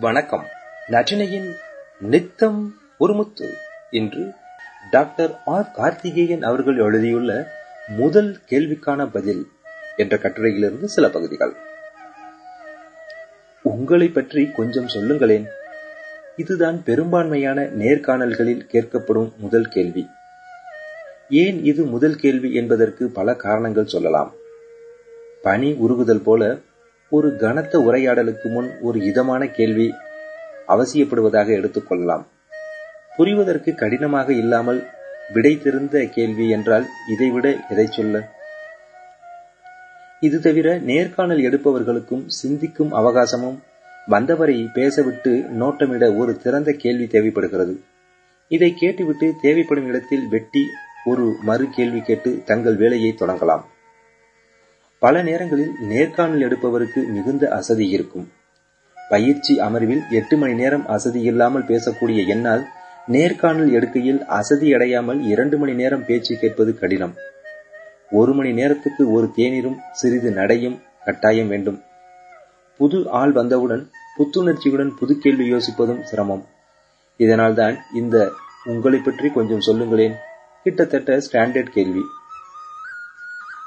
வணக்கம். நற்றினையின் நித்தம் ஒரு என்று டாக்டர் ஆர் கார்த்திகேயன் அவர்கள் எழுதியுள்ள முதல் கேள்விக்கான பதில் என்ற கட்டுரையிலிருந்து சில பகுதிகள். உங்களை பற்றி கொஞ்சம் சொல்லுங்களேன். இதுதான் பெரும்பான்மையான நேர்காணல்களில் கேட்கப்படும் முதல் கேள்வி. ஏன் இது முதல் கேள்வி என்பதற்கு பல காரணங்கள் சொல்லலாம். பனி உருகுதல் போல ஒரு கனத்த உரையாடலுக்கு முன் ஒரு இதமான கேள்வி அவசியப்படுவதாக எடுத்துக்கொள்ளலாம் புரிவதற்கு கடினமாக இல்லாமல் விடை தெரிந்த கேள்வி என்றால் இதைவிட எதை சொல்ல? இது தவிர நேர்காணல் எடுப்பவர்களுக்கும் சிந்திக்கும் அவகாசமும் வந்தவரை பேசவிட்டு நோட்டமிட ஒரு திறந்த கேள்வி தேவைப்படுகிறது. இதை கேட்டுவிட்டு தேவைப்படும் இடத்தில் வெட்டி ஒரு மறு கேள்வி கேட்டு தங்கள் வேலையை தொடங்கலாம். பல நேரங்களில் நேர்காணல் எடுப்பவருக்கு மிகுந்த அசதி இருக்கும். பயிற்சி அமர்வில் எட்டு மணி நேரம் அசதி இல்லாமல் பேசக்கூடிய என்னால் நேர்காணல் எடுக்கையில் அசதி அடையாமல் இரண்டு மணி நேரம் பேச்சு கேட்பது கடினம். ஒரு மணி நேரத்துக்கு ஒரு தேநீரும் சிறிது நடையும் கட்டாயம் வேண்டும். புது ஆள் வந்தவுடன் புத்துணர்ச்சியுடன் புது கேள்வி யோசிப்பதும் சிரமம். இதனால்தான் இந்த உங்களை பற்றி கொஞ்சம் சொல்லுங்களேன். கிட்டத்தட்ட ஸ்டாண்டர்ட் கேள்வி.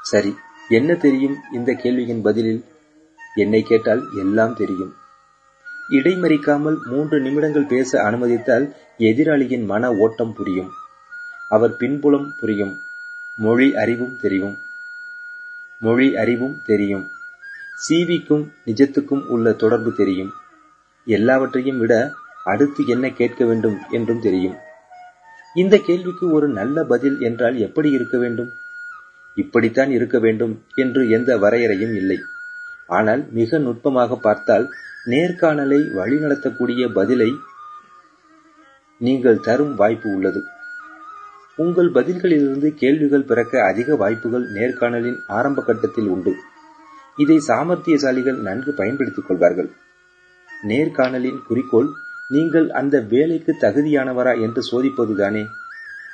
சரி என்ன தெரியும் இந்த கேள்வியின் பதிலில்? என்னை கேட்டால் எல்லாம் தெரியும். இடைமறிக்காமல் மூன்று நிமிடங்கள் பேச அனுமதித்தால் எதிராளியின் மன ஓட்டம் புரியும். அவர் பின்புலம் புரியும். மொழி அறிவும் தெரியும். மொழி அறிவும் தெரியும். சீவிக்கும் நிஜத்துக்கும் உள்ள தொடர்பு தெரியும். எல்லாவற்றையும் விட அடுத்து என்ன கேட்க வேண்டும் என்றும் தெரியும். இந்த கேள்விக்கு ஒரு நல்ல பதில் என்றால் எப்படி இருக்க வேண்டும்? இப்படித்தான் இருக்க வேண்டும் என்று எந்த வரையறையும் இல்லை. ஆனால் மிக நுட்பமாக பார்த்தால் நேர்காணலை வழிநடத்தக்கூடிய பதிலை நீங்கள் தரும் வாய்ப்பு உள்ளது. உங்கள் பதில்களிலிருந்து கேள்விகள் பிறக்க அதிக வாய்ப்புகள் நேர்காணலின் ஆரம்ப கட்டத்தில் உண்டு. இதை சாமர்த்தியசாலிகள் நன்கு பயன்படுத்திக் கொள்வார்கள். நேர்காணலின் குறிக்கோள் நீங்கள் அந்த வேலைக்கு தகுதியானவரா என்று சோதிப்பதுதானே.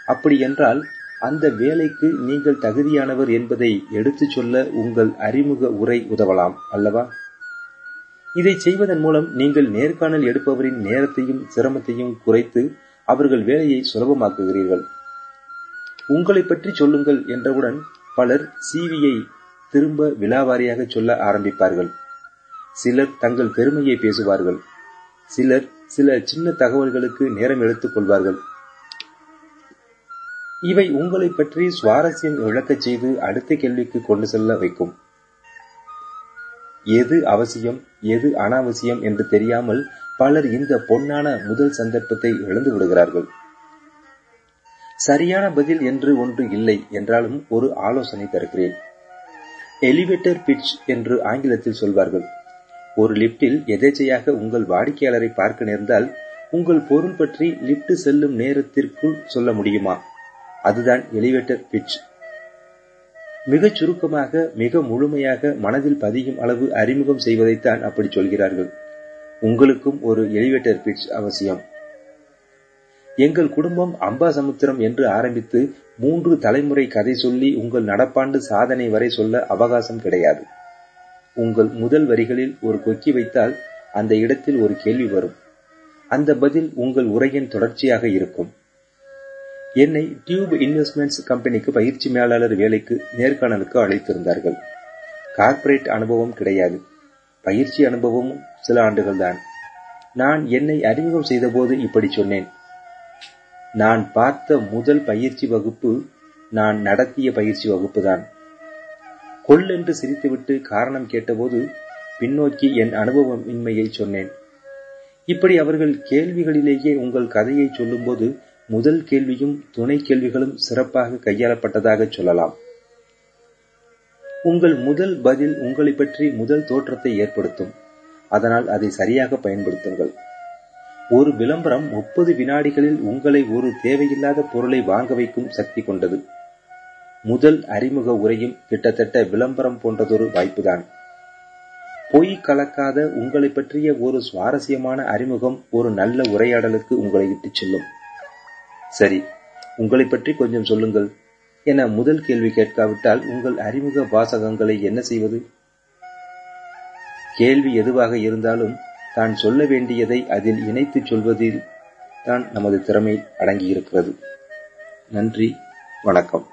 அப்படி என்றால் அந்த வேலைக்கு நீங்கள் தகுதியானவர் என்பதை எடுத்துச் சொல்ல உங்கள் அறிமுக உரை உதவலாம் அல்லவா? இதை செய்வதன் மூலம் நீங்கள் நேர்காணல் எடுப்பவரின் நேரத்தையும் சிரமத்தையும் குறைத்து அவர்கள் வேலையை சுலபமாக்குகிறீர்கள். உங்களை பற்றி சொல்லுங்கள் என்றவுடன் பலர் சிவியை திரும்ப விழாவாரியாக சொல்ல ஆரம்பிப்பார்கள். சிலர் தங்கள் பெருமையை பேசுவார்கள். சிலர் சில சின்ன தகவல்களுக்கு நேரம் எடுத்துக் கொள்வார்கள். இவை உங்களை பற்றி சுவாரஸ்யம் இழக்கச் செய்து அடுத்த கேள்விக்கு கொண்டு செல்ல வைக்கும். எது அவசியம் எது அனாவசியம் என்று தெரியாமல் பலர் இந்த பொன்னான முதல் சந்தர்ப்பத்தை இழந்து விடுகிறார்கள். சரியான பதில் என்று ஒன்று இல்லை என்றாலும் ஒரு ஆலோசனை தருகிறேன். எலிவேட்டர் பிட்ச் என்று ஆங்கிலத்தில் சொல்வார்கள். ஒரு லிப்டில் எதேச்சையாக உங்கள் வாடிக்கையாளரை பார்க்க நேர்ந்தால் உங்கள் பொருள் பற்றி லிப்ட் செல்லும் நேரத்திற்குள் சொல்ல முடியுமா? அதுதான் எலிவேட்டர் பிட்ச் மிகச் சுருக்கமாக மிக முழுமையாக மனதில் பதியும் அளவு அறிமுகம் செய்வதைத்தான் அப்படி சொல்கிறார்கள். உங்களுக்கும் ஒரு எலிவேட்டர் பிட்ச் அவசியம். எங்கள் குடும்பம் அம்பாசமுத்திரம் என்று ஆரம்பித்து மூன்று தலைமுறை கதை சொல்லி உங்கள் நடப்பாண்டு சாதனை வரை சொல்ல அவகாசம் கிடையாது. உங்கள் முதல் வரிகளில் ஒரு கொக்கி வைத்தால் அந்த இடத்தில் ஒரு கேள்வி வரும். அந்த பதில் உங்கள் உரையின் தொடர்ச்சியாக இருக்கும். என்னை டியூப் இன்வெஸ்ட்மெண்ட்ஸ் கம்பெனிக்கு பயிற்சி மேலாளர் வேலைக்கு நேர்காணலுக்கு அழைத்திருந்தார்கள். கார்ப்பரேட் அனுபவம் கிடையாது. பயிற்சி அனுபவமும் சில ஆண்டுகள் தான் நான் என்னை அறிமுகம் செய்தபோது இப்படி சொன்னேன். நான் பார்த்த முதல் பயிற்சி வகுப்பு நான் நடத்திய பயிற்சி வகுப்பு தான் கொள்ளென்று சிரித்துவிட்டு காரணம் கேட்டபோது பின்னோக்கி என் அனுபவம் இன்மையை சொன்னேன். இப்படி அவர்கள் கேள்விகளிலேயே உங்கள் கதையை சொல்லும்போது முதல் கேள்வியும் துணை கேள்விகளும் சிறப்பாக கையாளப்பட்டதாக சொல்லலாம். உங்கள் முதல் பதில் உங்களை பற்றி முதல் தோற்றத்தை ஏற்படுத்தும். அதனால் அதை சரியாக பயன்படுத்துங்கள். ஒரு விளம்பரம் முப்பது வினாடிகளில் உங்களை ஒரு தேவையில்லாத பொருளை வாங்க வைக்கும் சக்தி கொண்டது. முதல் அறிமுக உரையும் கிட்டத்தட்ட விளம்பரம் போன்றதொரு வாய்ப்புதான். பொய் கலக்காத உங்களை பற்றிய ஒரு சுவாரஸ்யமான அறிமுகம் ஒரு நல்ல உரையாடலுக்கு உங்களை இட்டுச் செல்லும். சரி உங்களை பற்றி கொஞ்சம் சொல்லுங்கள். என முதல் கேள்வி கேட்காவிட்டால் உங்கள் அறிமுக வாசகங்களை என்ன செய்வது? கேள்வி எதுவாக இருந்தாலும் தான் சொல்ல வேண்டியதை அதில் இணைத்துச் சொல்வதில் தான் நமது திறமை அடங்கியிருக்கிறது. நன்றி வணக்கம்.